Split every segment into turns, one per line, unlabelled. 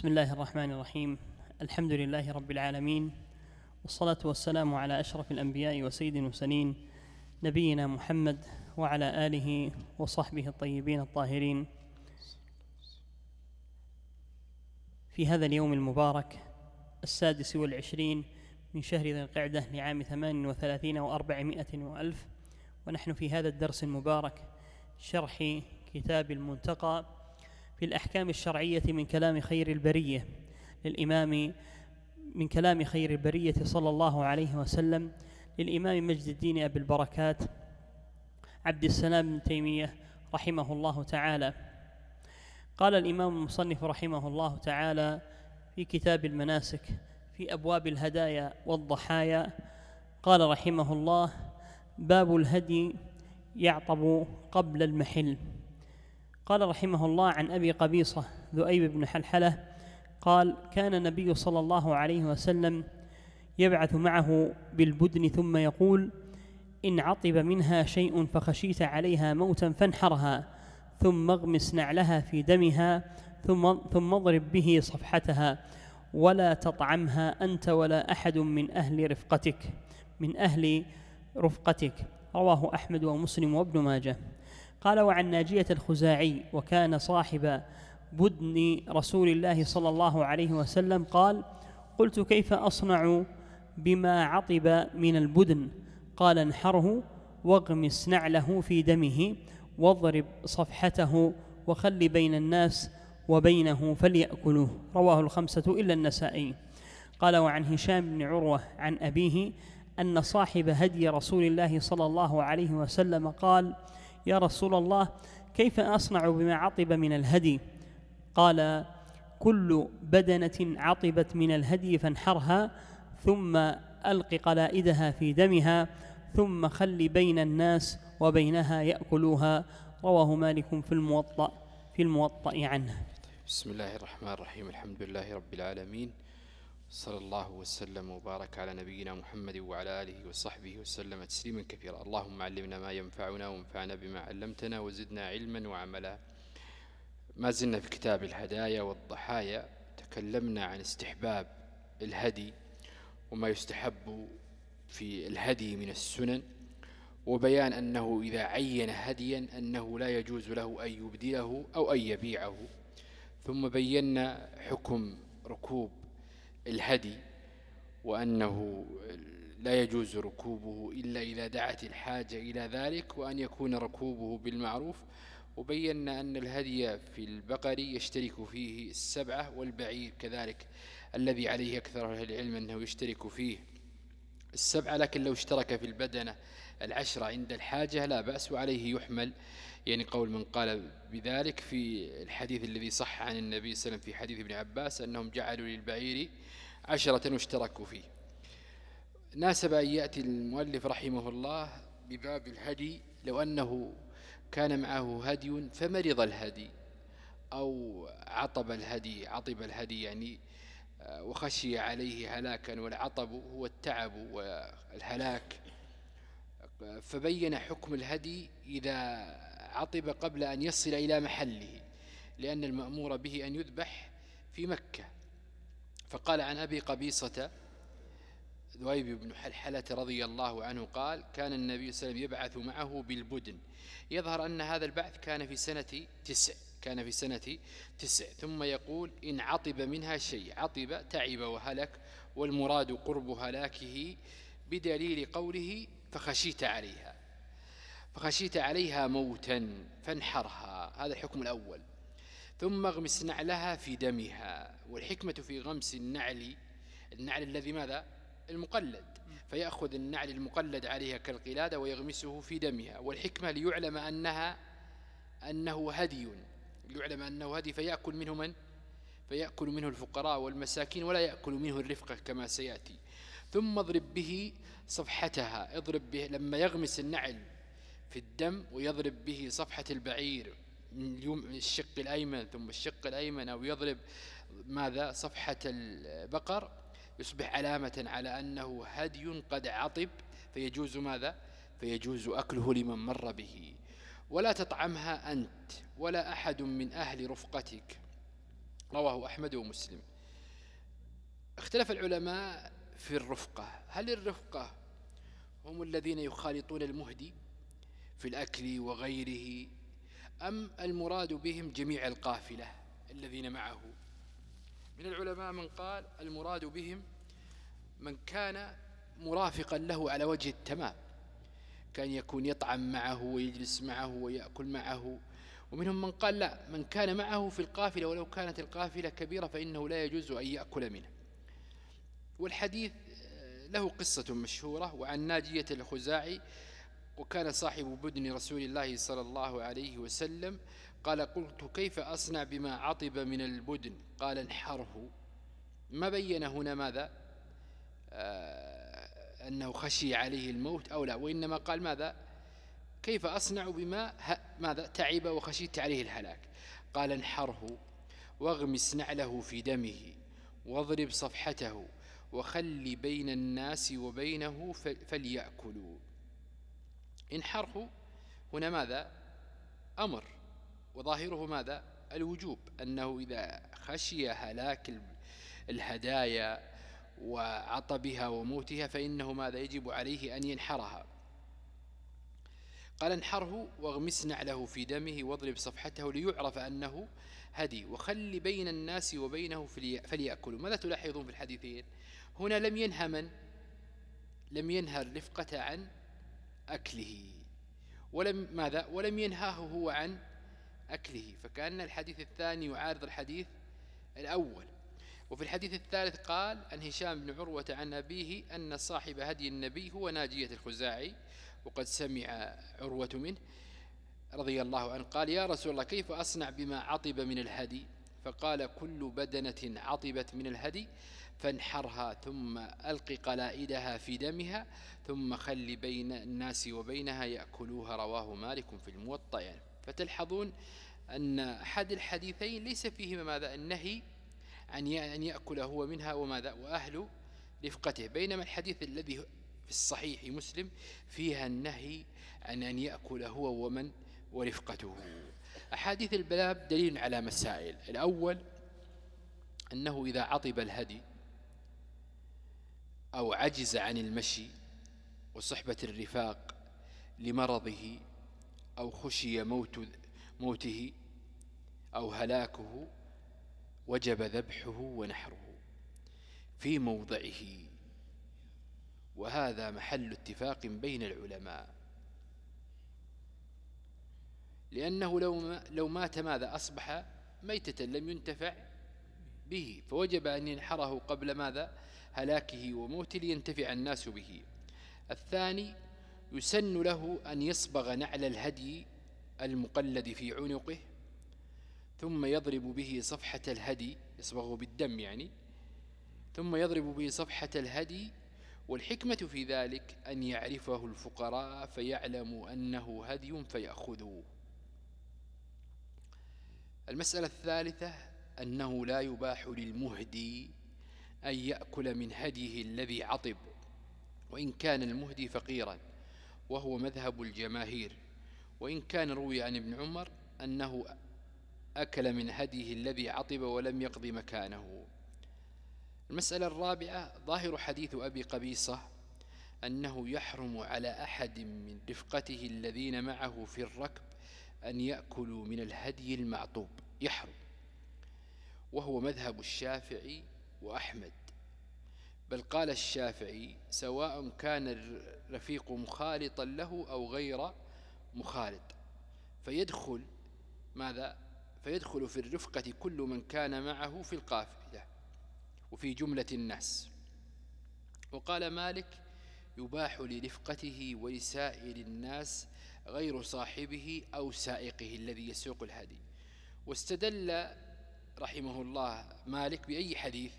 بسم الله الرحمن الرحيم الحمد لله رب العالمين والصلاة والسلام على أشرف الأنبياء وسيد المرسلين نبينا محمد وعلى آله وصحبه الطيبين الطاهرين في هذا اليوم المبارك السادس والعشرين من شهر ذي القعدة لعام ثمان وثلاثين وأربعمائة وألف ونحن في هذا الدرس المبارك شرح كتاب المنتقى في الأحكام الشرعية من كلام خير البرية للإمام من كلام خير البرية صلى الله عليه وسلم للإمام مجد الدين أبي البركات عبد السلام بن تيمية رحمه الله تعالى. قال الإمام المصنف رحمه الله تعالى في كتاب المناسك في أبواب الهدايا والضحايا قال رحمه الله باب الهدي يعطب قبل المحل. قال رحمه الله عن أبي قبيصة ذؤيب بن حلحلة قال كان النبي صلى الله عليه وسلم يبعث معه بالبدن ثم يقول إن عطب منها شيء فخشيت عليها موتا فانحرها ثم اغمس نعلها في دمها ثم ثم اضرب به صفحتها ولا تطعمها أنت ولا أحد من أهل رفقتك من أهل رفقتك. رواه أحمد ومسلم وابن ماجه. قال وعن ناجية الخزاعي وكان صاحب بدن رسول الله صلى الله عليه وسلم قال قلت كيف أصنع بما عطب من البدن؟ قال انحره واغمس نعله في دمه واضرب صفحته وخل بين الناس وبينه فليأكلوه. رواه الخمسة إلا النسائي. قال وعن هشام بن عروة عن أبيه أن صاحب هدي رسول الله صلى الله عليه وسلم قال يا رسول الله كيف أصنع بما عطب من الهدي؟ قال كل بدنة عطبت من الهدي فانحرها ثم ألق قلائدها في دمها ثم خل بين الناس وبينها يأكلوها. رواه مالك في الموطأ في الموطأ عنه.
بسم الله الرحمن الرحيم الحمد لله رب العالمين. صلى الله وسلم وبارك على نبينا محمد وعلى آله وصحبه وسلم تسليما كثيرا. اللهم علمنا ما ينفعنا وانفعنا بما علمتنا وزدنا علما وعملا. ما زلنا في كتاب الهدايا والضحايا تكلمنا عن استحباب الهدي وما يستحب في الهدي من السنن وبيان أنه إذا عين هديا أنه لا يجوز له أن يبدله أو أن يبيعه. ثم بينا حكم ركوب الهدي وأنه لا يجوز ركوبه إلا إذا دعت الحاجة إلى ذلك وأن يكون ركوبه بالمعروف. وبينا أن الهدي في البقر يشترك فيه السبعة والبعير كذلك الذي عليه أكثر أهل العلم أنه يشترك فيه السبعة لكن لو اشترك في البدنة العشرة عند الحاجة لا بأس وعليه يحمل. يعني قول من قال بذلك في الحديث الذي صح عن النبي صلى الله عليه وسلم في حديث ابن عباس أنهم جعلوا للبعير عشرة واشتركوا فيه. ناسب أن يأتي المؤلف رحمه الله بباب الهدي لو أنه كان معه هدي فمرض الهدي أو عطب الهدي عطب الهدي يعني آه، وخشي عليه هلاكا والعطب هو التعب والهلاك. فبين حكم الهدي إذا عطب قبل أن يصل إلى محله لأن المأمور به أن يذبح في مكة. فقال عن أبي قبيصة ذويب بن حلحلة رضي الله عنه قال كان النبي صلى الله عليه وسلم يبعث معه بالبدن. يظهر أن هذا البعث كان في سنة تسع كان في سنة تسع. ثم يقول إن عطب منها شيء عطب تعب وهلك والمراد قرب هلاكه بدليل قوله فخشيت عليها. فخشيت عليها موتا فانحرها. هذا الحكم الأول. ثم اغمس نعلها في دمها. والحكمة في غمس النعل النعل الذي ماذا؟ المقلد. فيأخذ النعل المقلد عليها كالقلادة ويغمسه في دمها. والحكمة ليعلم أنها أنه هدي. ليعلم أنه هدي. فيأكل منه من؟ فيأكل منه الفقراء والمساكين ولا يأكل منه الرفقة كما سيأتي. ثم اضرب به صفحتها. اضرب به لما يغمس النعل في الدم ويضرب به صفحة البعير من الشق الأيمن ثم الشق الأيمن أو يضرب ماذا؟ صفحة البقر يصبح علامة على أنه هدي قد عطب فيجوز ماذا؟ فيجوز أكله لمن مر به. ولا تطعمها أنت ولا أحد من أهل رفقتك. رواه أحمد ومسلم. اختلف العلماء في الرفقة. هل الرفقة هم الذين يخالطون المهدي؟ في الأكل وغيره أم المراد بهم جميع القافلة الذين معه؟ من العلماء من قال المراد بهم من كان مرافقا له على وجه التمام كان يكون يطعم معه ويجلس معه ويأكل معه ومنهم من قال لا من كان معه في القافلة ولو كانت القافلة كبيرة فإنه لا يجوز أن يأكل منه. والحديث له قصة مشهورة وعن ناجية الخزاعي وكان صاحب بدن رسول الله صلى الله عليه وسلم قال قلت كيف أصنع بما عطب من البدن؟ قال انحره ما بين هنا ماذا؟ آه أنه خشي عليه الموت أو لا وإنما قال ماذا؟ كيف أصنع بما ماذا؟ تعب وخشيت عليه الهلاك. قال انحره واغمس نعله في دمه واضرب صفحته وخل بين الناس وبينه فليأكلوا. انحره هنا ماذا؟ أمر. وظاهره ماذا؟ الوجوب أنه إذا خشي هلاك الهدايا وعطبها وموتها فإنه ماذا؟ يجب عليه أن ينحرها. قال انحره واغمس نعله في دمه واضرب صفحته ليعرف أنه هدي وخل بين الناس وبينه فليأكلوا. ماذا تلاحظون في الحديثين؟ هنا لم ينهى من؟ لم ينهى الرفقة عن أكله. ولم ماذا؟ ولم ينهاه هو عن أكله. فكأن الحديث الثاني يعارض الحديث الأول. وفي الحديث الثالث قال أن هشام بن عروة عن أبيه أن صاحب هدي النبي هو ناجية الخزاعي وقد سمع عروة منه رضي الله عنه قال يا رسول الله كيف أصنع بما عطب من الهدي؟ فقال كل بدنة عطبت من الهدي. فانحرها ثم ألق قلائدها في دمها ثم خل بين الناس وبينها يأكلوها رواه مالك في الموطأ. يعني فتلحظون أن أحد الحديثين ليس فيهما ماذا؟ النهي أن يأكل هو منها وماذا؟ وأهل رفقته. بينما الحديث الذي في الصحيح مسلم فيها النهي عن أن يأكل هو ومن؟ ورفقته. أحاديث البلاب دليل على مسائل. الأول أنه إذا عطب الهدي أو عجز عن المشي وصحبة الرفاق لمرضه أو خشي موت موته أو هلاكه وجب ذبحه ونحره في موضعه. وهذا محل اتفاق بين العلماء. لأنه لو, لو مات ماذا؟ أصبح ميتة لم ينتفع به. فوجب أن ينحره قبل ماذا؟ هلاكه وموته لينتفع الناس به. الثاني يسن له أن يصبغ نعل الهدي المقلد في عنقه ثم يضرب به صفحة الهدي يصبغه بالدم يعني ثم يضرب به صفحة الهدي والحكمة في ذلك أن يعرفه الفقراء فيعلموا أنه هدي فيأخذوه المسألة الثالثة أنه لا يباح للمهدي أن يأكل من هديه الذي عطب وإن كان المهدي فقيرا وهو مذهب الجماهير. وإن كان روي عن ابن عمر أنه أكل من هديه الذي عطب ولم يقض مكانه. المسألة الرابعة ظاهر حديث أبي قبيصة أنه يحرم على أحد من رفقته الذين معه في الركب أن يأكلوا من الهدي المعطوب يحرم. وهو مذهب الشافعي وأحمد. بل قال الشافعي سواء كان الرفيق مخالطا له أو غير مخالط فيدخل ماذا؟ فيدخل في الرفقة كل من كان معه في القافلة وفي جملة الناس وقال مالك يباح لرفقته ولسائر الناس غير صاحبه أو سائقه الذي يسوق الهدي. واستدل رحمه الله مالك بأي حديث؟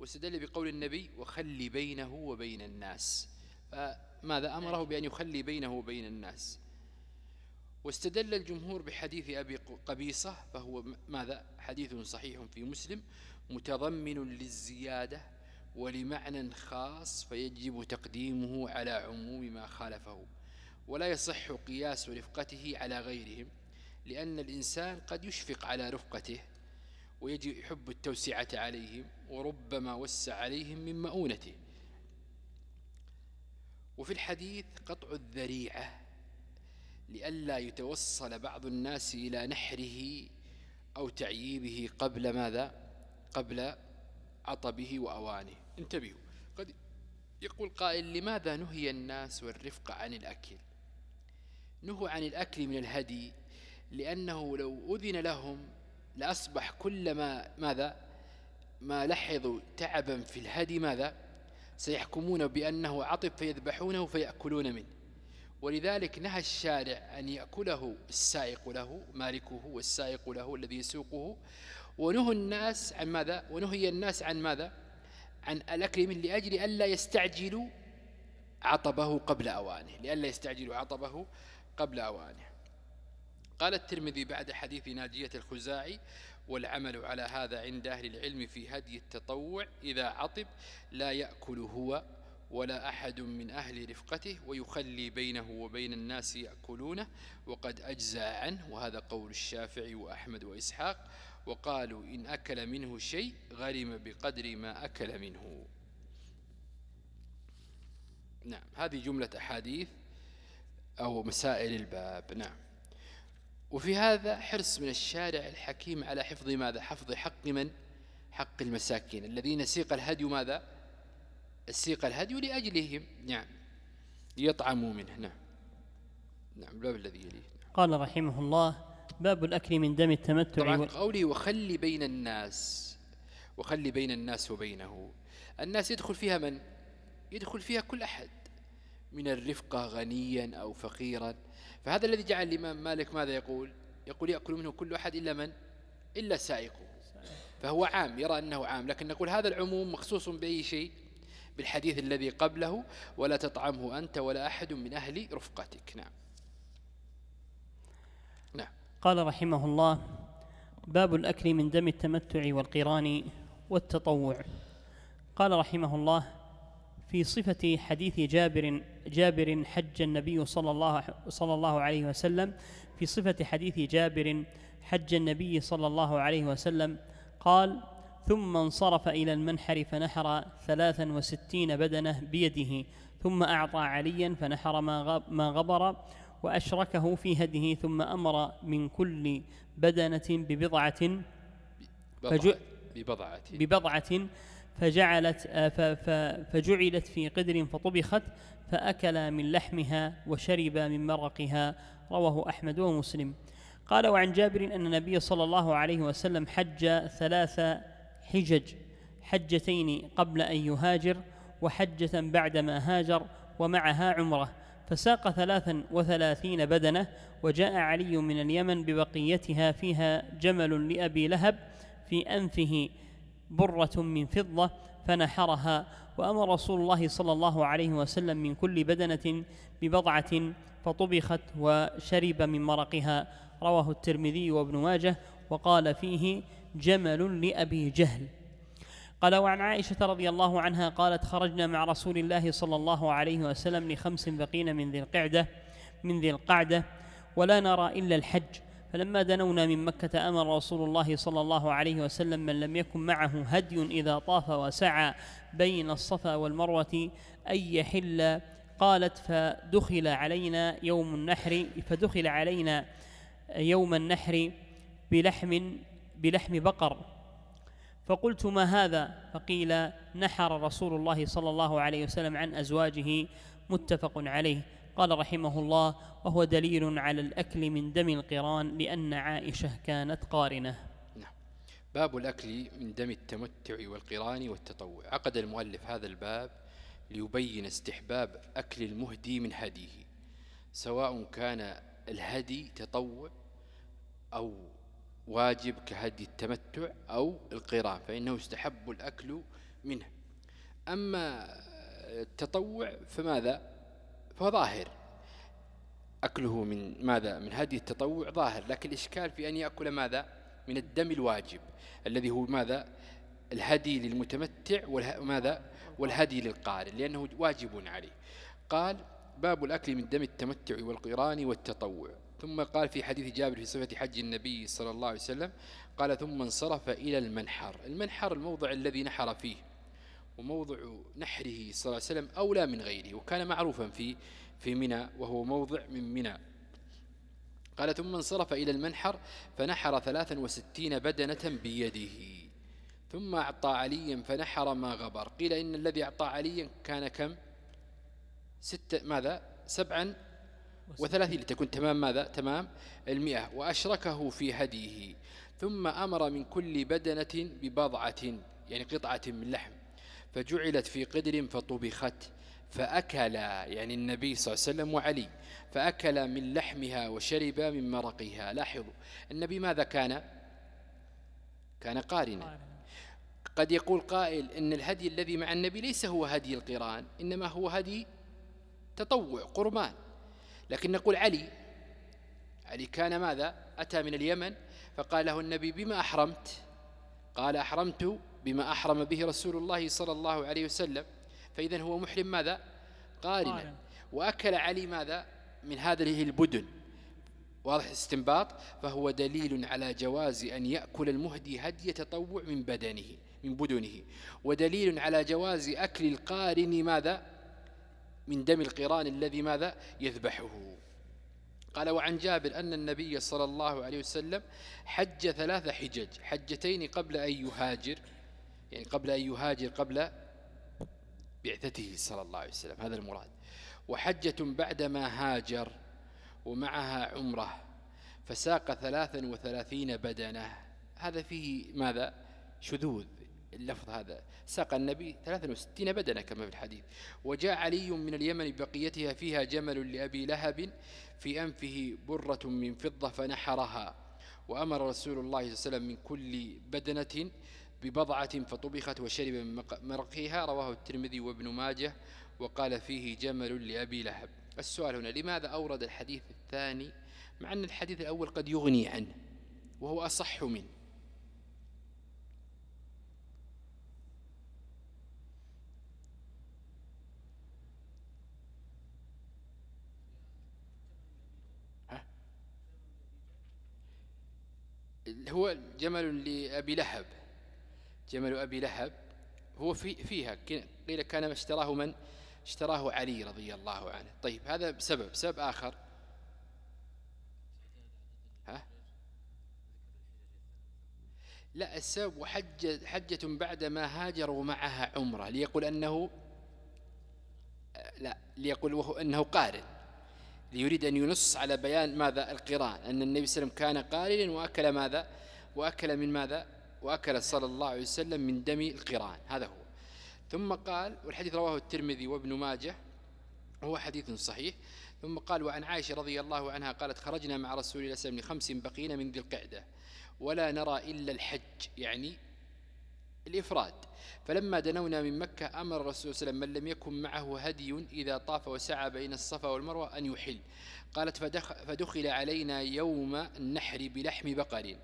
واستدل بقول النبي وخلي بينه وبين الناس. فماذا أمره بأن يخلي بينه وبين الناس؟ واستدل الجمهور بحديث أبي قبيصة فهو ماذا؟ حديث صحيح في مسلم متضمن للزيادة ولمعنى خاص فيجب تقديمه على عموم ما خالفه. ولا يصح قياس رفقته على غيرهم لأن الإنسان قد يشفق على رفقته ويجب يحب التوسعة عليهم وربما وسع عليهم من مؤونته. وفي الحديث قطع الذريعة لئلا يتوصل بعض الناس إلى نحره أو تعييبه قبل ماذا؟ قبل عطبه وأوانه. انتبهوا قد يقول قائل لماذا نهي الناس والرفق عن الأكل؟ نهوا عن الأكل من الهدي لأنه لو أذن لهم لأصبح كل ما ماذا؟ ما لحظوا تعبا في الهدي ماذا؟ سيحكمون بأنه عطب فيذبحونه فيأكلون منه. ولذلك نهى الشارع أن يأكله السائق له مالكه والسائق له الذي يسوقه. ونهى الناس عن ماذا؟ ونهي الناس عن ماذا؟ عن الأكل من لأجل ألا يستعجلوا عطبه قبل أوانه لألا يستعجلوا عطبه قبل أوانه. قال الترمذي بعد حديث ناجية الخزاعي والعمل على هذا عند أهل العلم في هدي التطوع إذا عطب لا يأكل هو ولا أحد من أهل رفقته ويخلي بينه وبين الناس يأكلونه وقد أجزى عنه. وهذا قول الشافعي وأحمد وإسحاق وقالوا إن أكل منه شيء غرم بقدر ما أكل منه. نعم هذه جملة أحاديث أو مسائل الباب. نعم. وفي هذا حرص من الشارع الحكيم على حفظ ماذا؟ حفظ حق من؟ حق المساكين الذين سيق الهدي ماذا؟ السيق الهدي لأجلهم. نعم. ليطعموا منه. نعم. نعم. الباب الذي يليه.
قال رحمه الله باب الأكل من دم التمتع
طبعا قولي وخلي بين الناس. وخلي بين الناس وبينه. الناس يدخل فيها من؟ يدخل فيها كل أحد. من الرفقة غنيا أو فقيرا. فهذا الذي جعل الإمام مالك ماذا يقول؟ يقول يأكل منه كل أحد إلا من؟ إلا سائقه فهو عام يرى أنه عام لكن نقول هذا العموم مخصوص بأي شيء؟ بالحديث الذي قبله ولا تطعمه أنت ولا أحد من أهل رفقتك. نعم. نعم.
قال رحمه الله باب الأكل من دم التمتع والقران والتطوع. قال رحمه الله في صفة حديث جابر جابر حج النبي صلى الله صلى الله عليه وسلم. في صفة حديث جابر حج النبي صلى الله عليه وسلم. قال ثم انصرف إلى المنحر فنحر ثلاثا وستين بدنة بيده ثم أعطى عليا فنحر ما غب- ما غبر وأشركه في هده ثم أمر من كل بدنة ببضعة
ببضعة.
ببضعة فجعلت آه، فجعلت في قدر فطبخت فأكل من لحمها وشرب من مرقها. رواه أحمد ومسلم. قال وعن جابر أن النبي صلى الله عليه وسلم حج ثلاث حجج حجتين قبل أن يهاجر وحجة بعدما هاجر ومعها عمرة. فساق ثلاثا وثلاثين بدنة وجاء علي من اليمن ببقيتها فيها جمل لأبي لهب في أنفه برة من فضة فنحرها وأمر رسول الله صلى الله عليه وسلم من كل بدنة ببضعة فطبخت وشرب من مرقها. رواه الترمذي وابن ماجه وقال فيه جمل لأبي جهل. قال وعن عائشة رضي الله عنها قالت خرجنا مع رسول الله صلى الله عليه وسلم لخمس بقين من ذي القعدة من ذي القعدة ولا نرى إلا الحج فلما دنونا من مكة أمر رسول الله صلى الله عليه وسلم من لم يكن معه هدي إذا طاف وسعى بين الصفا والمروة أن يحل. قالت فدخل علينا يوم النحر فدخل علينا يوم النحر بلحم بلحم بقر. فقلت ما هذا؟ فقيل نحر رسول الله صلى الله عليه وسلم عن أزواجه متفق عليه. قال رحمه الله وهو دليل على الأكل من دم القران لأن عائشة كانت قارنة.
نعم. باب الأكل من دم التمتع والقران والتطوع. عقد المؤلف هذا الباب ليبين استحباب أكل المهدي من هديه. سواء كان الهدي تطوع أو واجب كهدي التمتع أو القران فإنه يستحب الأكل منه. أما التطوع فماذا؟ فهو ظاهر أكله من ماذا؟ من هدي التطوع ظاهر لكن الإشكال في أن يأكل ماذا؟ من الدم الواجب الذي هو ماذا؟ الهدي للمتمتع وماذا والهدي للقارن لأنه واجب عليه. قال باب الأكل من دم التمتع والقران والتطوع. ثم قال في حديث جابر في صفة حج النبي صلى الله عليه وسلم قال ثم انصرف إلى المنحر. المنحر الموضع الذي نحر فيه. وموضع نحره صلى الله عليه وسلم أولى من غيره وكان معروفا في في منى وهو موضع من منى. قال ثم انصرف إلى المنحر فنحر ثلاثا وستين بدنة بيده. ثم أعطى عليا فنحر ما غبر. قيل إن الذي أعطى عليا كان كم؟ ستة ماذا؟ سبعا وثلاثين لتكون تمام ماذا؟ تمام المئة. وأشركه في هديه. ثم أمر من كل بدنة ببضعة يعني قطعة من لحم. فجعلت في قدر فطبخت فأكل يعني النبي صلى الله عليه وسلم وعلي فأكل من لحمها وشرب من مرقها. لاحظوا النبي ماذا كان؟ كان قارنا. قد يقول قائل إن الهدي الذي مع النبي ليس هو هدي القرآن إنما هو هدي تطوع قربان. لكن نقول علي علي كان ماذا؟ أتى من اليمن فقال له النبي بما أحرمت؟ قال أحرمت بما أحرم به رسول الله صلى الله عليه وسلم فإذا هو محرم ماذا؟ قارنا. وأكل علي ماذا؟ من هذه البدن. واضح الاستنباط فهو دليل على جواز أن يأكل المهدي هدي تطوع من بدنه من بدنه. ودليل على جواز أكل القارن ماذا؟ من دم القران الذي ماذا؟ يذبحه. قال وعن جابر أن النبي صلى الله عليه وسلم حج ثلاث حجج حجتين قبل أن يهاجر. يعني قبل أن يهاجر قبل بعثته صلى الله عليه وسلم هذا المراد. وحجة بعدما هاجر ومعها عمرة فساق ثلاثا وثلاثين بدنة. هذا فيه ماذا؟ شذوذ اللفظ هذا. ساق النبي 63 بدنة كما في الحديث. وجاء علي من اليمن بقيتها فيها جمل لأبي لهب في أنفه برة من فضة فنحرها. وأمر رسول الله صلى الله عليه وسلم من كل بدنة ببضعة فطبخت وشرب من مرقها رواه الترمذي وابن ماجه وقال فيه جمل لأبي لهب. السؤال هنا لماذا أورد الحديث الثاني مع أن الحديث الأول قد يغني عنه وهو أصح منه؟ هو جمل لأبي لهب. جمل أبي لهب هو في فيها قيل كان ما اشتراه من؟ اشتراه علي رضي الله عنه. طيب هذا بسبب سبب آخر. ها؟ لا السبب حجة بعد ما هاجروا معها عمرة ليقول أنه لا ليقول وهو أنه قارن. ليريد أن ينص على بيان ماذا؟ القران. أن النبي صلى الله عليه وسلم كان قارنا وأكل ماذا؟ وأكل من ماذا؟ وأكل صلى الله عليه وسلم من دم القرآن. هذا هو. ثم قال والحديث رواه الترمذي وابن ماجه هو حديث صحيح. ثم قال وعن عائشة رضي الله عنها قالت خرجنا مع رسول الله صلى الله عليه وسلم لخمس بقين من ذي القعدة ولا نرى إلا الحج. يعني الإفراد. فلما دنونا من مكة أمر الرسول صلى الله عليه وسلم من لم يكن معه هدي إذا طاف وسعى بين الصفا والمروة أن يحل. قالت فدخل علينا يوم النحر بلحم بقر.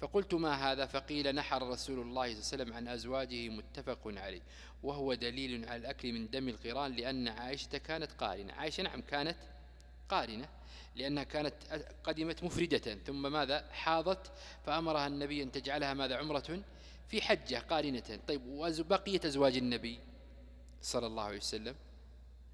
فقلت ما هذا؟ فقيل نحر رسول الله صلى الله عليه وسلم عن أزواجه متفق عليه وهو دليل على الأكل من دم القران لأن عائشة كانت قارنة. عائشة نعم كانت قارنة لأنها كانت قدمت مفردة. ثم ماذا؟ حاضت فأمرها النبي أن تجعلها ماذا؟ عمرة في حجة قارنة. طيب وبقية أزواج النبي صلى الله عليه وسلم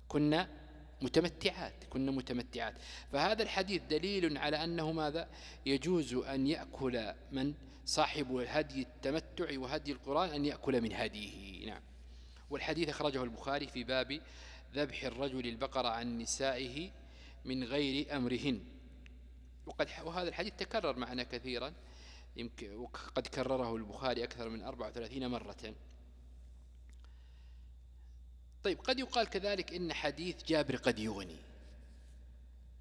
كنا متمتعات كنا متمتعات. فهذا الحديث دليل على أنه ماذا؟ يجوز أن يأكل من؟ صاحب هدي التمتع وهدي القرآن أن يأكل من هديه. نعم. والحديث أخرجه البخاري في باب ذبح الرجل البقر عن نسائه من غير أمرهن. وقد وهذا الحديث تكرر معنا كثيرا. يمكن وقد كرره البخاري أكثر من 34 مرة. طيب قد يقال كذلك إن حديث جابر قد يغني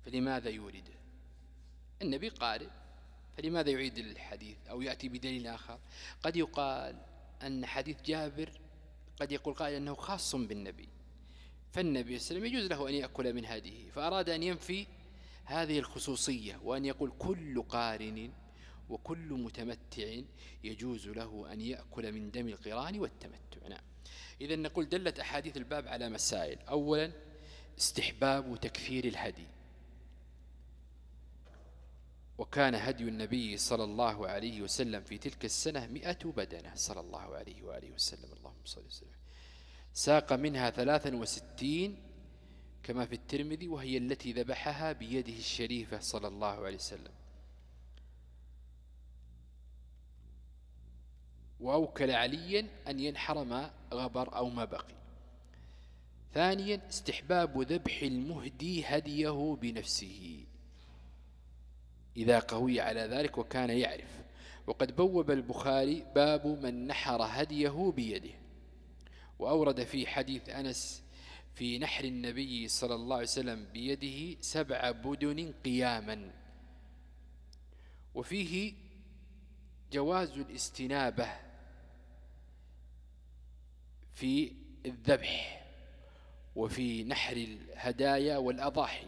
فلماذا يورده النبي قارئ فلماذا يعيد الحديث أو يأتي بدليل آخر؟ قد يقال أن حديث جابر قد يقول قائل أنه خاص بالنبي فالنبي صلى الله عليه وسلم يجوز له أن يأكل من هذه فأراد أن ينفي هذه الخصوصية وأن يقول كل قارن وكل متمتع يجوز له أن يأكل من دم القرآن والتمتع. نعم. إذا نقول دلت أحاديث الباب على مسائل. أولا استحباب تكفير الهدي. وكان هدي النبي صلى الله عليه وسلم في تلك السنة مئة بدنة. صلى الله عليه وآله وسلم. اللهم صل وسلم. ساق منها ثلاثا وستين كما في الترمذي وهي التي ذبحها بيده الشريفة صلى الله عليه وسلم. وأوكل عليا أن ينحر ما غبر أو ما بقي. ثانيا استحباب ذبح المهدي هديه بنفسه. إذا قوي على ذلك وكان يعرف. وقد بوب البخاري باب من نحر هديه بيده. وأورد في حديث أنس في نحر النبي صلى الله عليه وسلم بيده سبع بدن قياما. وفيه جواز الاستنابة. في الذبح وفي نحر الهدايا والأضاحي.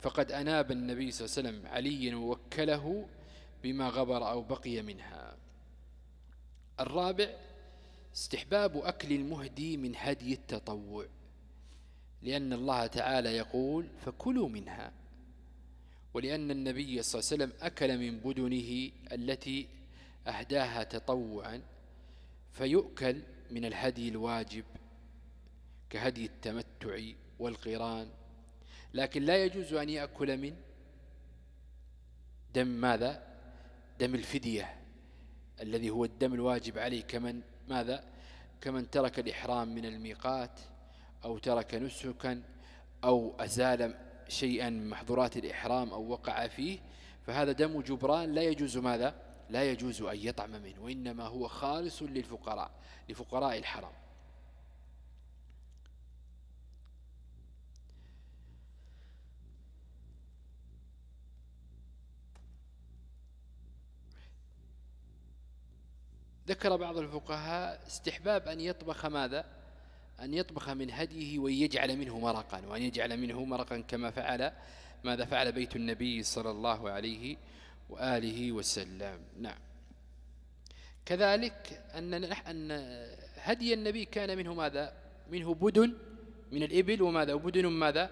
فقد أناب النبي صلى الله عليه وسلم عليا ووكله بما غبر أو بقي منها. الرابع استحباب أكل المهدي من هدي التطوع لأن الله تعالى يقول فكلوا منها. ولأن النبي صلى الله عليه وسلم أكل من بدنه التي أهداها تطوعا فيؤكل من الهدي الواجب كهدي التمتع والقران. لكن لا يجوز أن يأكل من دم ماذا؟ دم الفدية الذي هو الدم الواجب عليه كمن ماذا؟ كمن ترك الإحرام من الميقات أو ترك نسكا أو أزال شيئا من محظورات الإحرام أو وقع فيه فهذا دم جبران لا يجوز ماذا؟ لا يجوز أن يطعم منه وإنما هو خالص للفقراء لفقراء الحرم. ذكر بعض الفقهاء استحباب أن يطبخ ماذا؟ أن يطبخ من هديه ويجعل منه مرقا وأن يجعل منه مرقا كما فعل ماذا فعل بيت النبي صلى الله عليه وآله وسلم. نعم. كذلك أن هدي النبي كان منه ماذا؟ منه بدن من الإبل وماذا؟ وبدن ماذا؟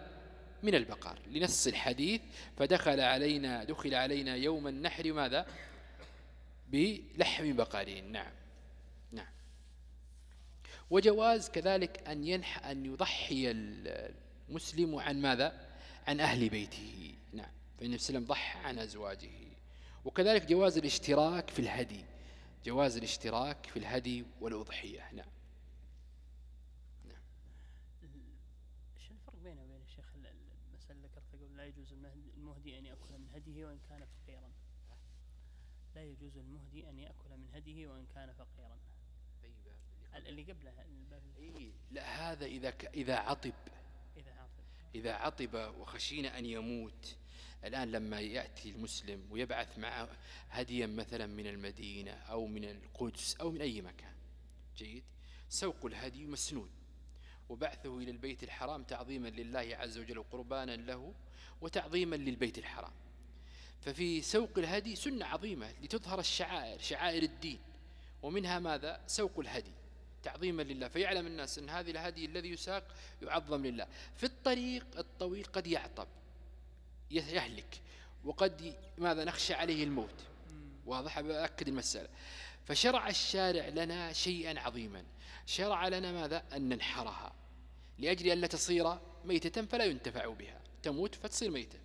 من البقر. لنص الحديث فدخل علينا دخل علينا يوم النحر ماذا؟ بلحم بقرين. نعم. نعم. وجواز كذلك أن ينح أن يضحي المسلم عن ماذا؟ عن أهل بيته. نعم. فإن السلام ضحى عن أزواجه. وكذلك جواز الاشتراك في الهدي. جواز الاشتراك في الهدي والأضحية. نعم.
نعم. إيش الفرق بينه وبين الشيخ المسألة ذكرت قبل؟ لا يجوز المهدي أن يأكل من هديه وإن كان فقيرا. لا يجوز المهدي أن يأكل من هديه وإن كان فقيرا. اللي قبله
إيه لا هذا إذا ك... إذا عطب.
إذا عطب.
إذا عطب وخشينا أن يموت الآن لما يأتي المسلم ويبعث معه هديا مثلا من المدينة أو من القدس أو من أي مكان جيد؟ سوق الهدي مسنون وبعثه إلى البيت الحرام تعظيما لله عز وجل وقربانا له وتعظيما للبيت الحرام. ففي سوق الهدي سنة عظيمة لتظهر الشعائر شعائر الدين. ومنها ماذا؟ سوق الهدي تعظيما لله. فيعلم الناس أن هذه الهدي الذي يساق يعظم لله. في الطريق الطويل قد يعطب. يهلك. وقد ماذا نخشى عليه الموت. واضح؟ بأكد المسألة. فشرع الشارع لنا شيئا عظيما. شرع لنا ماذا؟ أن ننحرها. لأجل أن لا تصير ميتة فلا ينتفع بها. تموت فتصير ميتة.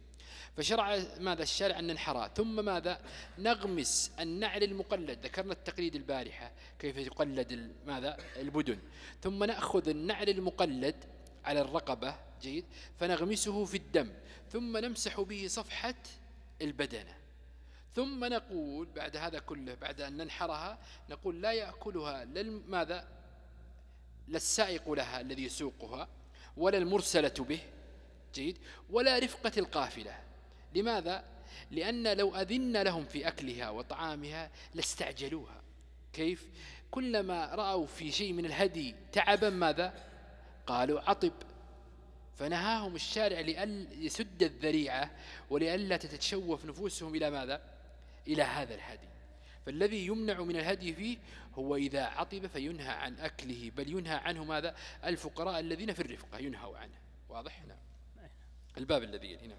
فشرع ماذا؟ الشارع أن ننحرها. ثم ماذا؟ نغمس النعل المقلد. ذكرنا التقليد البارحة. كيف يقلد ماذا؟ البدن. ثم نأخذ النعل المقلد على الرقبة. جيد. فنغمسه في الدم. ثم نمسح به صفحة البدنة ثم نقول بعد هذا كله بعد أن ننحرها نقول لا يأكلها ماذا لا السائق لها الذي يسوقها ولا المرسلة به جيد ولا رفقة القافلة لماذا؟ لأن لو أذن لهم في أكلها وطعامها لاستعجلوها كيف؟ كلما رأوا في شيء من الهدي تعبا ماذا؟ قالوا عطب فنهاهم الشارع لأن يسد الذريعة ولئلا تتشوف نفوسهم إلى ماذا؟ إلى هذا الهدي. فالذي يمنع من الهدي فيه هو إذا عطب فينهى عن أكله بل ينهى عنه ماذا؟ الفقراء الذين في الرفقة ينهوا عنه. واضح؟ نعم. الباب الذي يلي نعم.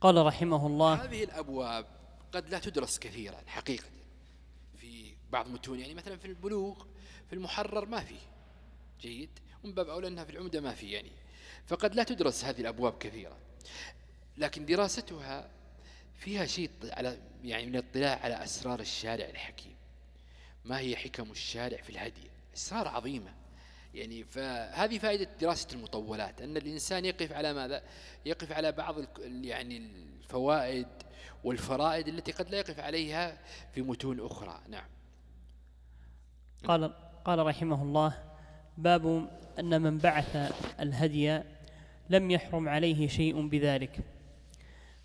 قال رحمه الله
هذه الأبواب قد لا تدرس كثيرا حقيقة. في بعض متون يعني مثلا في البلوغ في المحرر ما فيه. جيد؟ ومن باب أولى أنها في العمدة ما فيه يعني. فقد لا تدرس هذه الأبواب كثيرا لكن دراستها فيها شيء على يعني من الاطلاع على أسرار الشارع الحكيم. ما هي حكم الشارع في الهدي؟ أسرار عظيمة. يعني فهذه فائدة دراسة المطولات أن الإنسان يقف على ماذا؟ يقف على بعض يعني الفوائد والفرائد التي قد لا يقف عليها في متون أخرى. نعم.
قال قال رحمه الله باب أن من بعث الهدي لم يحرم عليه شيء بذلك.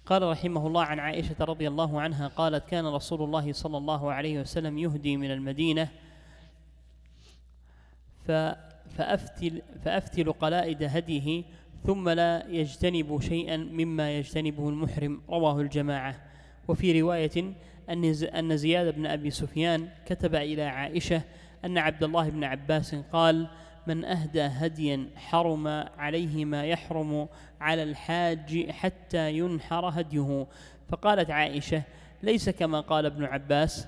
قال رحمه الله عن عائشة رضي الله عنها قالت كان رسول الله صلى الله عليه وسلم يهدي من المدينة فأفتل, فأفتل قلائد هديه ثم لا يجتنب شيئا مما يجتنبه المحرم. رواه الجماعة. وفي رواية أن زياد بن أبي سفيان كتب إلى عائشة أن عبد الله بن عباس قال من أهدى هديا حرم عليه ما يحرم على الحاج حتى ينحر هديه. فقالت عائشة ليس كما قال ابن عباس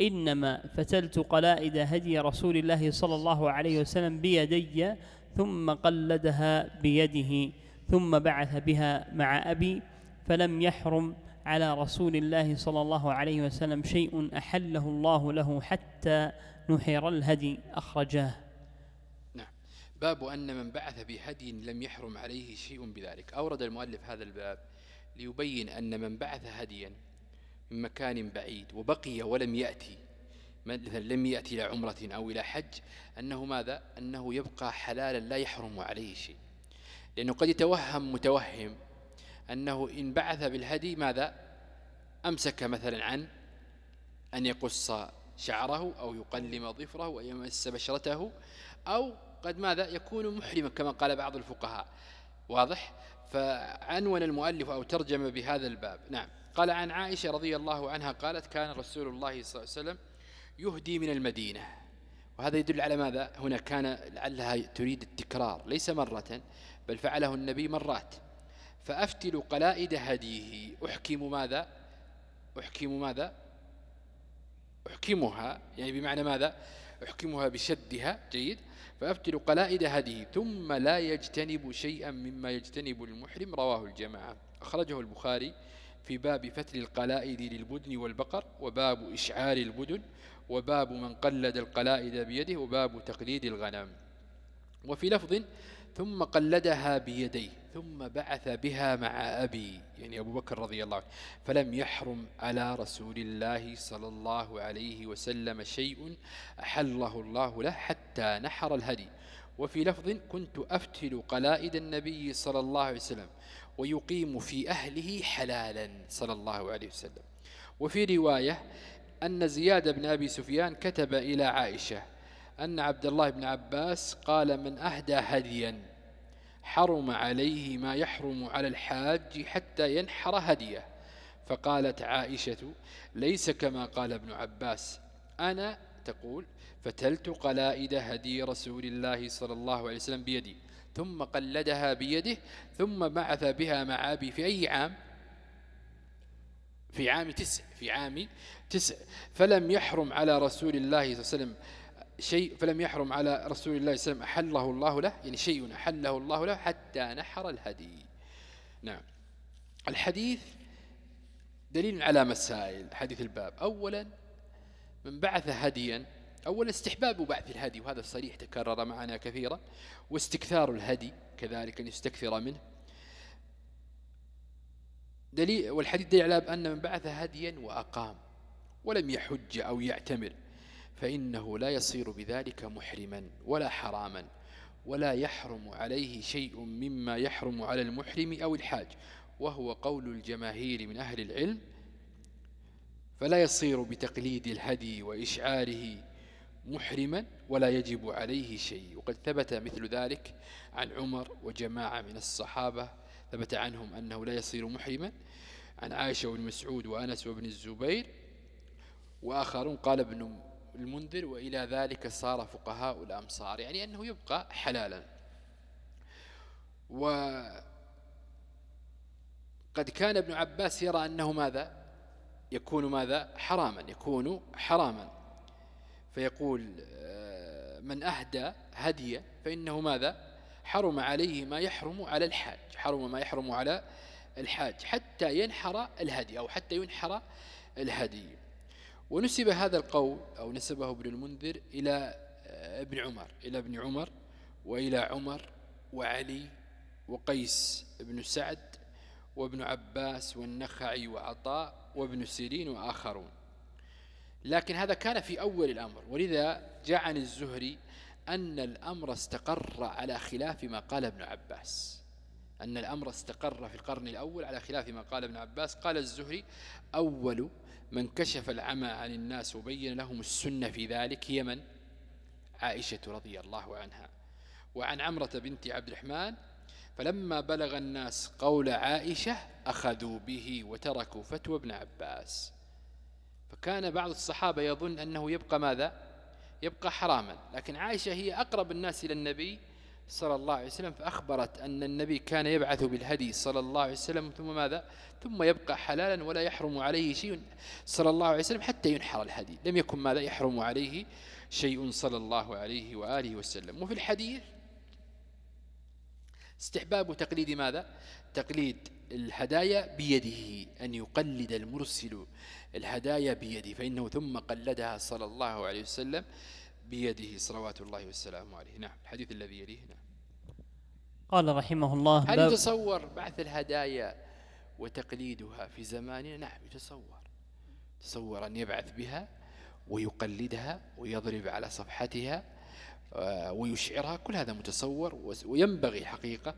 إنما فتلت قلائد هدي رسول الله صلى الله عليه وسلم بيدي ثم قلدها بيده ثم بعث بها مع أبي فلم يحرم على رسول الله صلى الله عليه وسلم شيء أحله الله له حتى نحر الهدي. أخرجاه.
باب أن من بعث بهدي لم يحرم عليه شيء بذلك. أورد المؤلف هذا الباب ليبين أن من بعث هديا من مكان بعيد وبقي ولم يأتي مثلا لم يأتي إلى عمرة أو إلى حج أنه ماذا؟ أنه يبقى حلالا لا يحرم عليه شيء. لأنه قد يتوهم متوهم أنه إن بعث بالهدي ماذا؟ أمسك مثلا عن أن يقص شعره أو يقلم ظفره ويمس بشرته أو قد ماذا؟ يكون محرما كما قال بعض الفقهاء. واضح؟ فعنون المؤلف أو ترجم بهذا الباب. نعم. قال عن عائشة رضي الله عنها قالت كان رسول الله صلى الله عليه وسلم يهدي من المدينة. وهذا يدل على ماذا؟ هنا كان لعلها تريد التكرار. ليس مرة بل فعله النبي مرات. فأفتل قلائد هديه. أحكم ماذا؟ أحكم ماذا؟ أحكمها. يعني بمعنى ماذا؟ أحكمها بشدها. جيد. فأفتل قلائد هديه ثم لا يجتنب شيئا مما يجتنب المحرم. رواه الجماعة. أخرجه البخاري في باب فتل القلائد للبدن والبقر وباب إشعار البدن وباب من قلد القلائد بيده وباب تقليد الغنم. وفي لفظ ثم قلدها بيديه. ثم بعث بها مع أبي يعني أبو بكر رضي الله عنه. فلم يحرم على رسول الله صلى الله عليه وسلم شيء أحله الله له حتى نحر الهدي. وفي لفظ كنت أفتل قلائد النبي صلى الله عليه وسلم ويقيم في أهله حلالا صلى الله عليه وسلم. وفي رواية أن زياد بن أبي سفيان كتب إلى عائشة أن عبد الله بن عباس قال من أهدى هديا. حرم عليه ما يحرم على الحاج حتى ينحر هديه. فقالت عائشة ليس كما قال ابن عباس أنا تقول فتلت قلائد هدي رسول الله صلى الله عليه وسلم بيدي ثم قلدها بيده ثم بعث بها مع أبي في أي عام؟ في عام تسع في عام تسع. فلم يحرم على رسول الله صلى الله عليه وسلم شيء فلم يحرم على رسول الله صلى الله عليه وسلم أحله الله له يعني شيء أحله الله له حتى نحر الهدي. نعم. الحديث دليل على مسائل حديث الباب. أولا من بعث هديا أولا استحباب بعث الهدي وهذا الصريح تكرر معنا كثيرا. واستكثار الهدي كذلك أن يستكثر منه. دليل والحديث دليل على أن من بعث هديا وأقام ولم يحج أو يعتمر. فإنه لا يصير بذلك محرما ولا حراما ولا يحرم عليه شيء مما يحرم على المحرم أو الحاج. وهو قول الجماهير من أهل العلم فلا يصير بتقليد الهدي وإشعاره محرما ولا يجب عليه شيء. وقد ثبت مثل ذلك عن عمر وجماعة من الصحابة ثبت عنهم أنه لا يصير محرما. عن عائشة وابن مسعود وأنس وابن الزبير وآخرون قال ابن المنذر وإلى ذلك صار فقهاء الأمصار يعني أنه يبقى حلالا. وقال قد كان ابن عباس يرى أنه ماذا؟ يكون ماذا؟ حراما يكون حراما. فيقول آه، من أهدى هدية فإنه ماذا؟ حرم عليه ما يحرم على الحاج حرم ما يحرم على الحاج حتى ينحر الهدي أو حتى ينحر الهدي. ونسب هذا القول أو نسبه ابن المنذر إلى آه، ابن عمر إلى ابن عمر وإلى عمر وعلي وقيس بن سعد وابن عباس والنخعي وعطاء وابن سيرين وآخرون. لكن هذا كان في أول الأمر. ولذا جاء عن الزهري أن الأمر استقر على خلاف ما قال ابن عباس. أن الأمر استقر في القرن الأول على خلاف ما قال ابن عباس. قال الزهري أول من كشف العمى عن الناس وبين لهم السنة في ذلك هي من؟ عائشة رضي الله عنها. وعن عمرة بنت عبد الرحمن فلما بلغ الناس قول عائشة أخذوا به وتركوا فتوى ابن عباس. فكان بعض الصحابة يظن أنه يبقى ماذا؟ يبقى حراما. لكن عائشة هي أقرب الناس إلى النبي صلى الله عليه وسلم فأخبرت أن النبي كان يبعث بالهدي صلى الله عليه وسلم ثم ماذا؟ ثم يبقى حلالا ولا يحرم عليه شيء صلى الله عليه وسلم حتى ينحر الهدي. لم يكن ماذا؟ يحرم عليه شيء صلى الله عليه وآله وسلم. وفي الحديث استحباب تقليد ماذا؟ تقليد الهدايا بيده أن يقلد المرسل الهدايا بيده فإنه ثم قلدها صلى الله عليه وسلم بيده صلوات الله والسلام عليه. نعم الحديث الذي يليه نعم.
قال رحمه الله
هل يتصور بعث الهدايا وتقليدها في زماننا؟ نعم يتصور. تصور أن يبعث بها ويقلدها ويضرب على صفحتها آه، ويشعرها. كل هذا متصور وينبغي حقيقة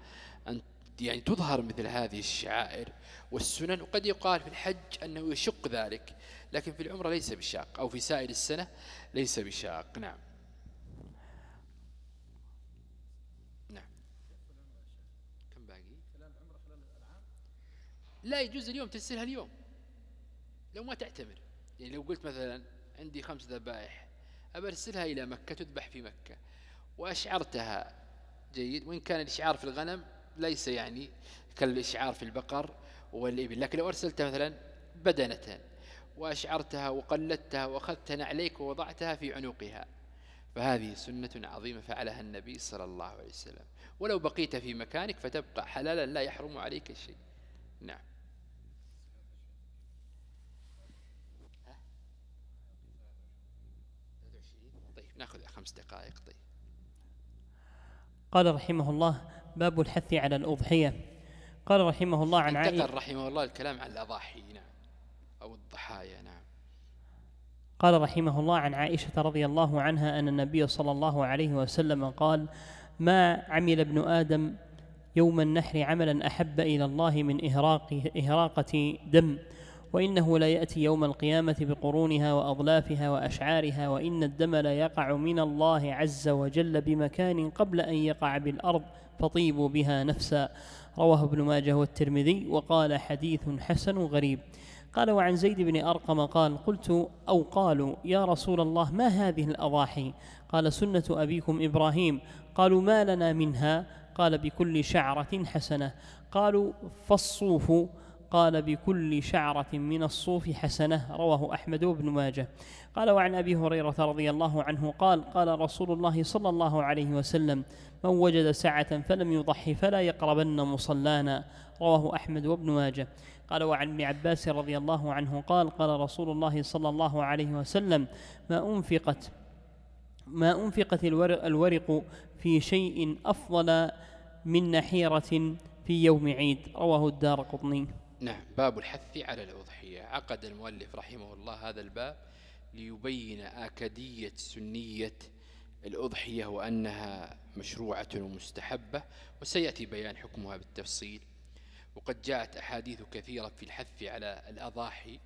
أن يعني تظهر مثل هذه الشعائر والسنن. وقد يقال في الحج أنه يشق ذلك لكن في العمرة ليس بشاق أو في سائر السنة ليس بشاق. نعم نعم كم باقي لا يجوز اليوم ترسلها اليوم. لو ما تعتمر يعني لو قلت مثلا عندي خمس ذبائح أبرسلها إلى مكة تذبح في مكة. وأشعرتها جيد وإن كان الإشعار في الغنم ليس يعني كالإشعار في البقر والإبل. لكن لو أرسلت مثلا بدنة وأشعرتها وقلدتها وأخذتها عليك ووضعتها في عنقها فهذه سنة عظيمة فعلها النبي صلى الله عليه وسلم. ولو بقيت في مكانك فتبقى حلالا لا يحرم عليك شيء. نعم طيب ناخذ خمس دقائق طيب.
قال رحمه الله باب الحث على الأضحية. قال رحمه الله عن
عائشة انتقل رحمه الله الكلام عن الأضاحي نعم. أو الضحايا نعم.
قال رحمه الله عن عائشة رضي الله عنها أن النبي صلى الله عليه وسلم قال ما عمل ابن آدم يوم النحر عملا أحب إلى الله من إهراق إهراقة دم وإنه لا يأتي يوم القيامة بقرونها وأضلافها وأشعارها وإن الدم لا يقع من الله عز وجل بمكان قبل أن يقع بالأرض فطيبوا بها نفسا. رواه ابن ماجه والترمذي وقال حديث حسن غريب. قال وعن زيد بن أرقم قال قلت أو قالوا يا رسول الله ما هذه الأضاحي؟ قال سنة أبيكم إبراهيم قالوا ما لنا منها؟ قال بكل شعرة حسنة قالوا فالصوف قال بكل شعرة من الصوف حسنة رواه أحمد بن ماجه. قال وعن أبي هريرة رضي الله عنه قال قال رسول الله صلى الله عليه وسلم من وجد سعة فلم يضحي فلا يقربن مصلانا. رواه أحمد وابن ماجه. قال وعن ابن عباس رضي الله عنه قال قال رسول الله صلى الله عليه وسلم ما أنفقت ما أنفقت الورق في شيء أفضل من نحيرة في يوم عيد. رواه الدار قطني.
نعم. باب الحث على الأضحية. عقد المؤلف رحمه الله هذا الباب ليبين آكدية سنية الأضحية وأنها مشروعة ومستحبة وسيأتي بيان حكمها بالتفصيل. وقد جاءت أحاديث كثيرة في الحث على الأضاحي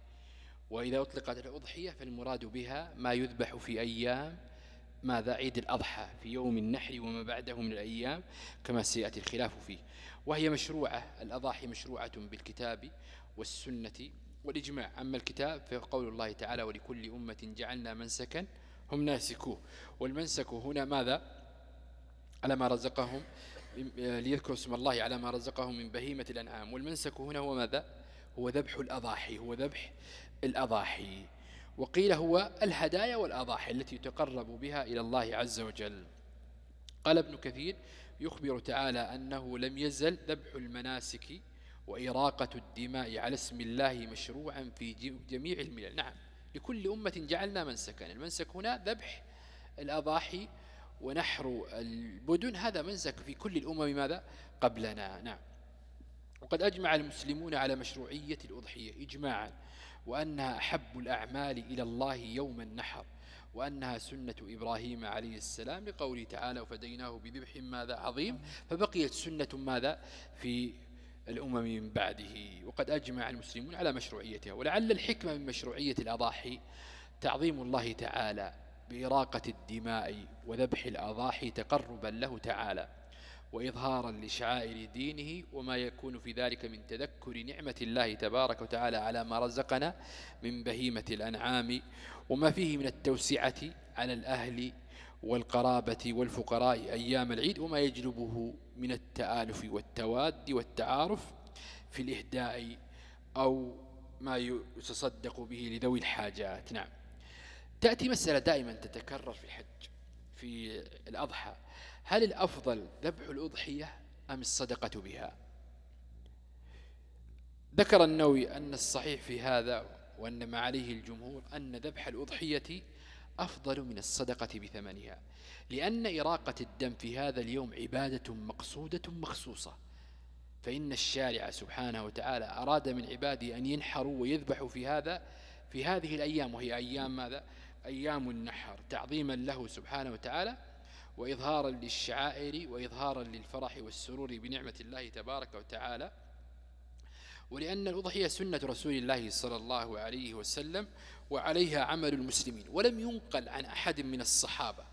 وإذا أطلقت الأضحية فالمراد بها ما يذبح في أيام ماذا عيد الأضحى في يوم النحر وما بعده من الأيام كما سيأتي الخلاف فيه. وهي مشروعة الأضاحي مشروعة بالكتاب والسنة والإجماع. أما الكتاب فقول الله تعالى ولكل أمة جعلنا منسكا هم ناسكوه. والمنسك هنا ماذا؟ على ما رزقهم ليذكروا اسم الله على ما رزقهم من بهيمة الأنعام. والمنسك هنا هو ماذا؟ هو ذبح الأضاحي هو ذبح الأضاحي. وقيل هو الهدايا والأضاحي التي تقرب بها إلى الله عز وجل. قال ابن كثير يخبر تعالى أنه لم يزل ذبح المناسك وإراقة الدماء على اسم الله مشروعا في جميع الملل. نعم لكل أمة جعلنا منسكا. المنسك هنا ذبح الأضاحي ونحر البدن. هذا منسك في كل الأمم. ماذا قبلنا. نعم. وقد أجمع المسلمون على مشروعية الأضحية إجماعا وأنها أحب الأعمال إلى الله يوم النحر. وأنها سنة إبراهيم عليه السلام لقوله تعالى وفديناه بذبح ماذا عظيم. فبقيت سنة ماذا في الأمم من بعده. وقد أجمع المسلمون على مشروعيتها ولعل الحكمة من مشروعية الأضاحي تعظيم الله تعالى بإراقة الدماء وذبح الأضاحي تقربا له تعالى وإظهارا لشعائر دينه وما يكون في ذلك من تذكر نعمة الله تبارك وتعالى على ما رزقنا من بهيمة الأنعام وما فيه من التوسعة على الأهل والقرابة والفقراء أيام العيد وما يجلبه من التآلف والتواد والتعارف في الإهداء أو ما يتصدق به لذوي الحاجات. نعم. تأتي مسألة دائما تتكرر في الحج في الأضحى. هل الأفضل ذبح الأضحية أم الصدقة بها؟ ذكر النووي أن الصحيح في هذا وأن ما عليه الجمهور أن ذبح الأضحية أفضل من الصدقة بثمنها لأن إراقة الدم في هذا اليوم عبادة مقصودة مخصوصة. فإن الشارع سبحانه وتعالى أراد من عباده أن ينحروا ويذبحوا في هذا في هذه الأيام وهي أيام ماذا؟ أيام النحر تعظيما له سبحانه وتعالى وإظهارا للشعائر وإظهارا للفرح والسرور بنعمة الله تبارك وتعالى. ولأن الأضحية سنة رسول الله صلى الله عليه وسلم وعليها عمل المسلمين. ولم ينقل عن أحد من الصحابة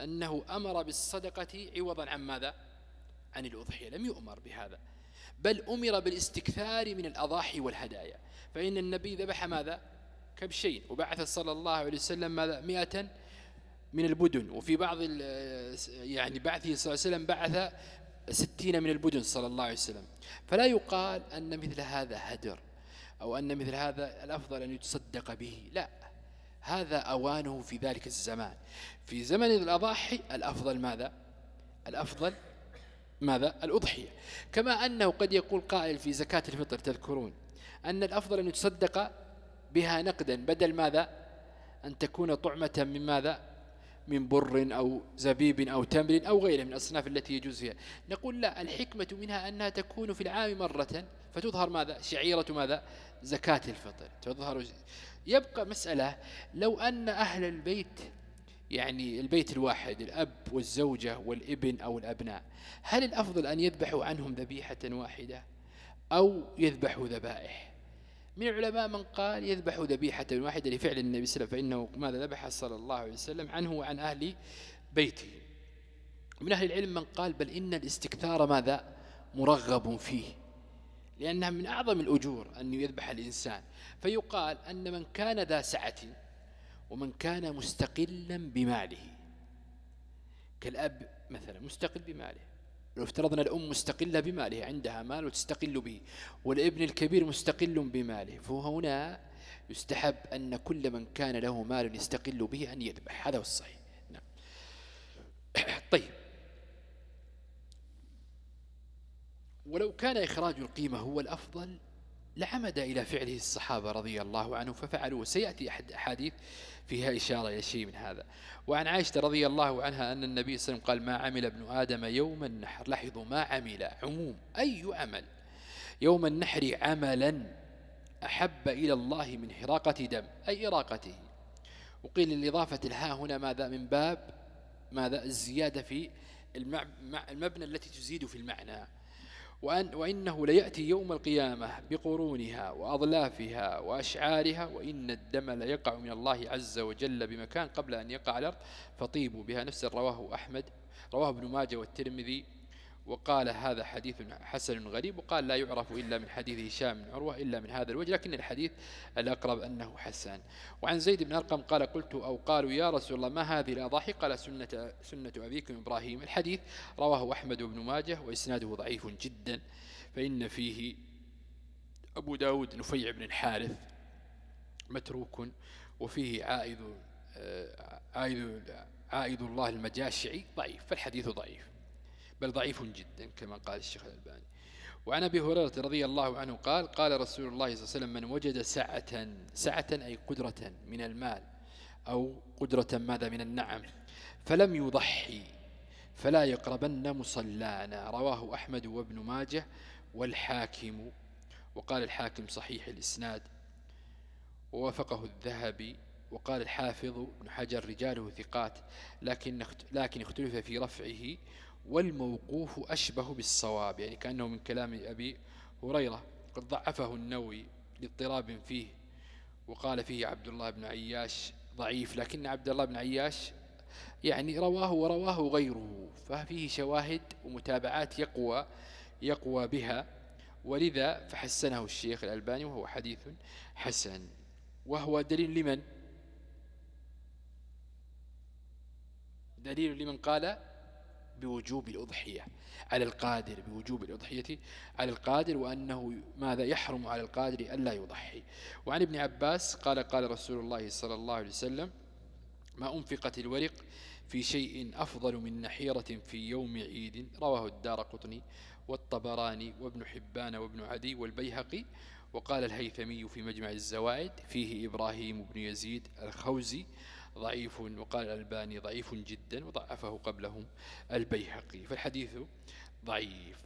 أنه أمر بالصدقة عوضا عن ماذا؟ عن الأضحية. لم يؤمر بهذا بل أمر بالاستكثار من الأضاحي والهدايا. فإن النبي ذبح ماذا؟ كبشين وبعث صلى الله عليه وسلم ماذا؟ مئة من البدن. وفي بعض يعني بعثه صلى الله عليه وسلم بعث ستين من البدن صلى الله عليه وسلم. فلا يقال أن مثل هذا هدر أو أن مثل هذا الأفضل أن يتصدق به. لا هذا أوانه في ذلك الزمان. في زمن الأضاحي الأفضل ماذا؟ الأفضل ماذا؟ الأضحية. كما أنه قد يقول قائل في زكاة الفطر تذكرون أن الأفضل أن يتصدق بها نقدا بدل ماذا؟ أن تكون طعمة من ماذا؟ من بر أو زبيب أو تمر أو غيره من الأصناف التي يجوز فيها. نقول لا الحكمة منها أنها تكون في العام مرة. فتظهر ماذا؟ شعيرة ماذا؟ زكاة الفطر. تظهر يبقى مسألة لو أن أهل البيت يعني البيت الواحد الأب والزوجة والابن أو الأبناء هل الأفضل أن يذبحوا عنهم ذبيحة واحدة أو يذبحوا ذبائح؟ من العلماء من قال يذبح ذبيحة واحدة لفعل النبي صلى الله عليه وسلم فإنه ماذا ذبح؟ صلى الله عليه وسلم عنه وعن أهل بيته. من أهل العلم من قال بل إن الاستكثار ماذا؟ مرغب فيه لأنها من أعظم الأجور أن يذبح الإنسان. فيقال أن من كان ذا سعة ومن كان مستقلا بماله كالأب مثلا مستقل بماله. لو افترضنا الأم مستقلة بماله عندها مال وتستقل به والابن الكبير مستقل بماله فهنا يستحب أن كل من كان له مال يستقل به أن يذبح هذا هو الصحيح نعم. طيب ولو كان إخراج القيمة هو الأفضل لعمد إلى فعله الصحابة رضي الله عنه ففعلوا. سيأتي أحد أحاديث فيها إشارة إلى شيء من هذا. وعن عائشة رضي الله عنها أن النبي صلى الله عليه وسلم قال ما عمل ابن آدم يوم النحر. لاحظوا ما عمل عموم أي عمل. يوم النحر عملا أحب إلى الله من حراقة دم أي إراقته. وقيل الإضافة الها هنا ماذا من باب؟ ماذا؟ الزيادة في المبنى التي تزيد في المعنى. وأن وإنه ليأتي يوم القيامة بقرونها وأضلافها وأشعارها وإن الدم ليقع من الله عز وجل بمكان قبل أن يقع الأرض. فطيبوا بها نفس رواه أحمد رواه ابن ماجه والترمذي. وقال هذا حديث حسن غريب وقال لا يعرف إلا من حديث هشام بن عروة إلا من هذا الوجه لكن الحديث الأقرب أنه حسن. وعن زيد بن أرقم قال قلت أو قالوا يا رسول الله ما هذه الأضاحي؟ قال سنة, سنة أبيكم إبراهيم. الحديث رواه أحمد بن ماجه وإسناده ضعيف جدا فإن فيه أبو داود نفيع بن الحارث متروك وفيه عائد آه، عائد عائد الله المجاشعي ضعيف فالحديث ضعيف. بل ضعيف جدا كما قال الشيخ الألباني. وعن أبي هريرة رضي الله عنه قال قال رسول الله صلى الله عليه وسلم من وجد سعة سعة أي قدرة من المال أو قدرة ماذا من النعم فلم يضحي فلا يقربن مصلانا. رواه أحمد وابن ماجه والحاكم وقال الحاكم صحيح الإسناد. ووافقه الذهبي وقال الحافظ ابن حجر رجاله ثقات لكن لكن اختلف في رفعه والموقوف أشبه بالصواب يعني كأنه من كلام أبي هريرة قد ضعفه النووي لاضطراب فيه وقال فيه عبد الله بن عياش ضعيف لكن عبد الله بن عياش يعني رواه ورواه غيره ففيه شواهد ومتابعات يقوى يقوى بها ولذا فحسنه الشيخ الألباني وهو حديث حسن. وهو دليل لمن؟ دليل لمن قال بوجوب الأضحية على القادر بوجوب الأضحية على القادر وأنه ماذا يحرم على القادر ألا يضحي. وعن ابن عباس قال قال رسول الله صلى الله عليه وسلم ما أنفقت الورق في شيء أفضل من نحيرة في يوم عيد. رواه الدار قطني والطبراني وابن حبان وابن عدي والبيهقي. وقال الهيثمي في مجمع الزوائد فيه إبراهيم بن يزيد الخوزي ضعيف وقال الألباني ضعيف جدا وضعفه قبلهم البيهقي فالحديث ضعيف.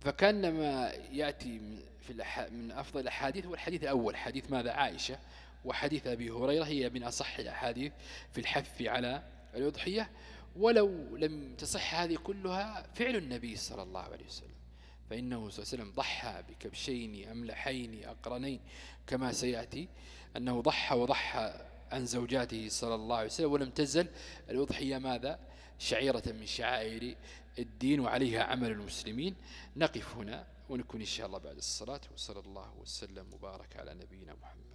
فكان ما يأتي في من أفضل الأحاديث هو الحديث الأول حديث ماذا؟ عائشة وحديث أبي هريرة هي من أصح الأحاديث في الحث على الأضحية ولو لم تصح هذه كلها فعل النبي صلى الله عليه وسلم. فإنه صلى الله عليه وسلم ضحى بكبشين أملحين أقرنين كما سيأتي أنه ضحى وضحى عن زوجاته صلى الله عليه وسلم ولم تزل. الأضحية ماذا؟ شعيرة من شعائر الدين وعليها عمل المسلمين. نقف هنا ونكون إن شاء الله بعد الصلاة وصلى الله وسلم وبارك على نبينا محمد.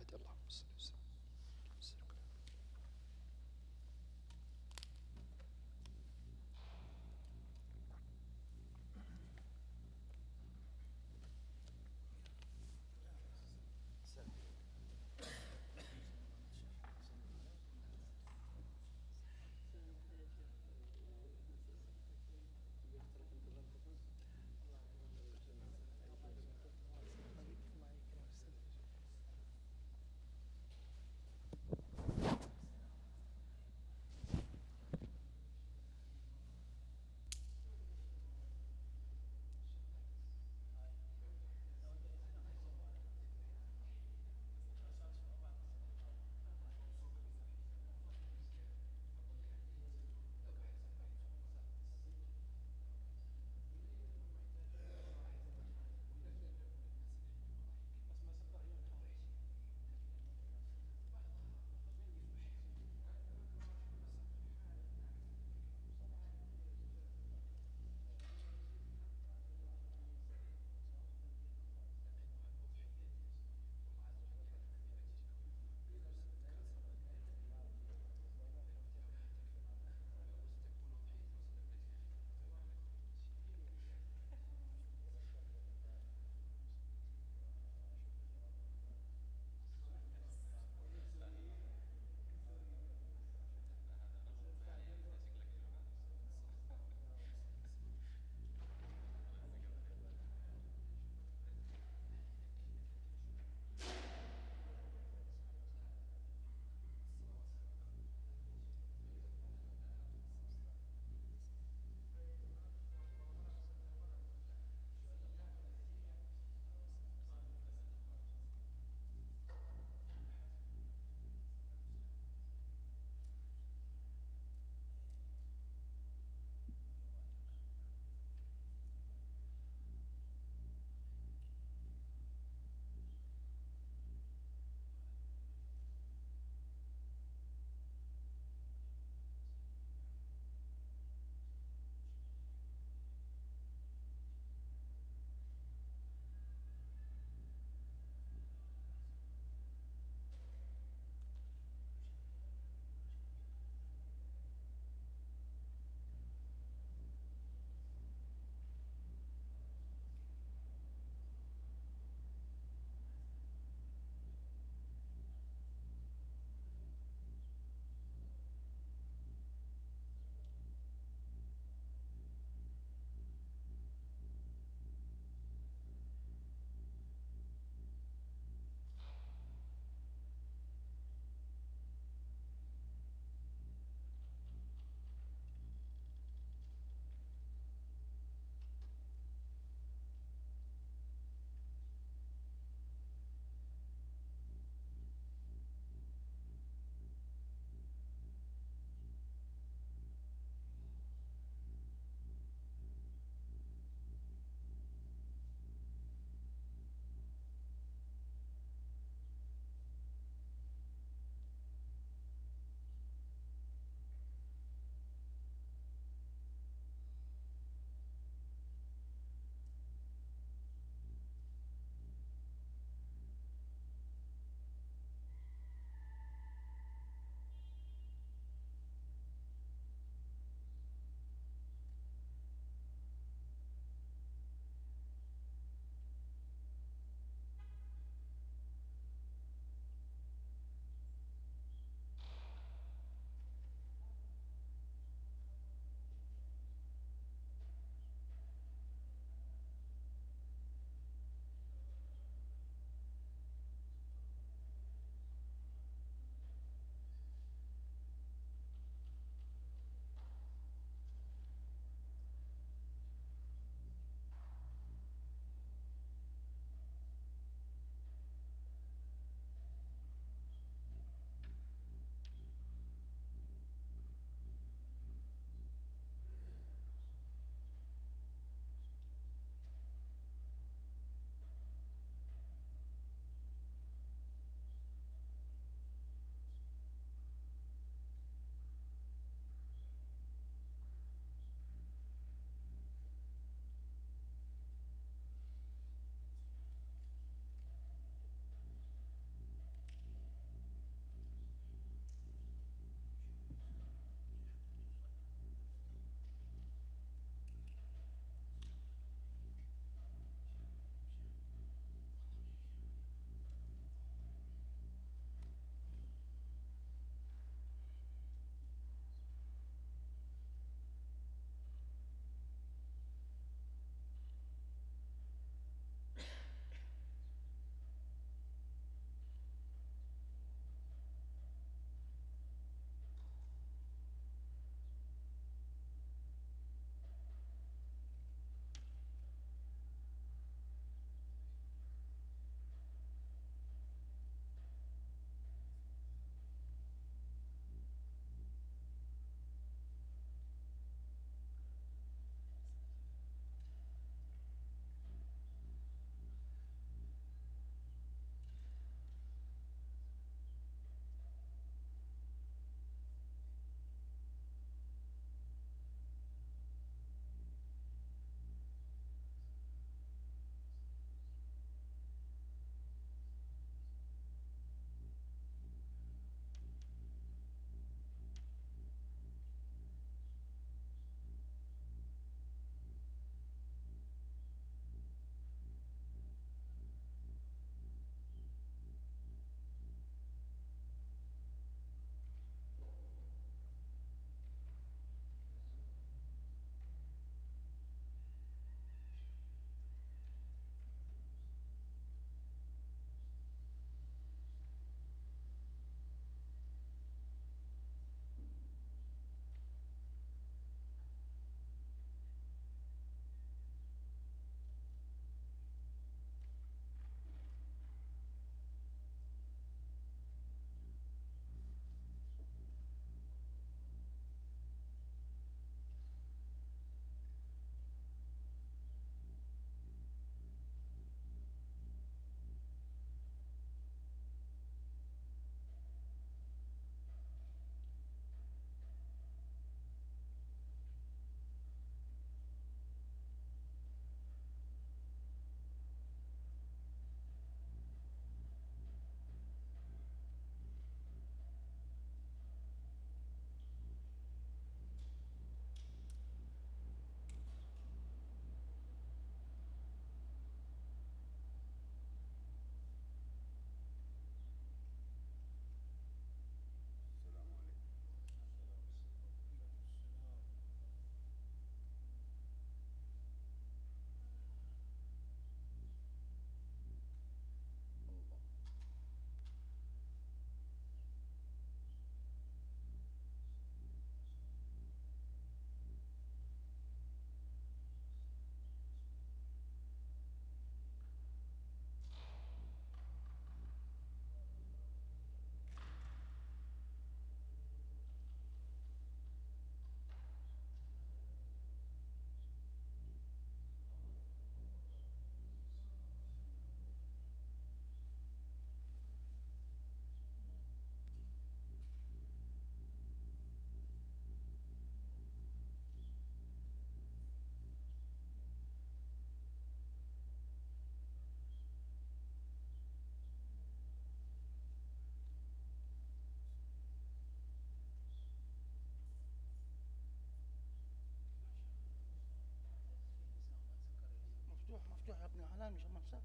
يا ابن حلال مش محسب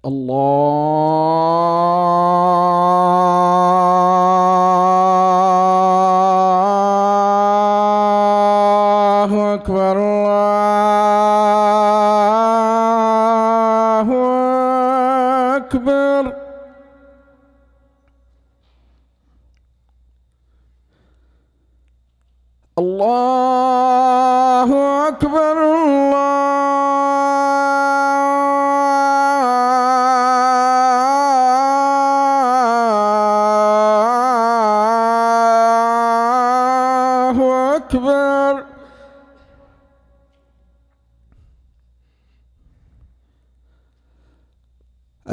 الله أكبر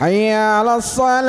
حي على الصلاة.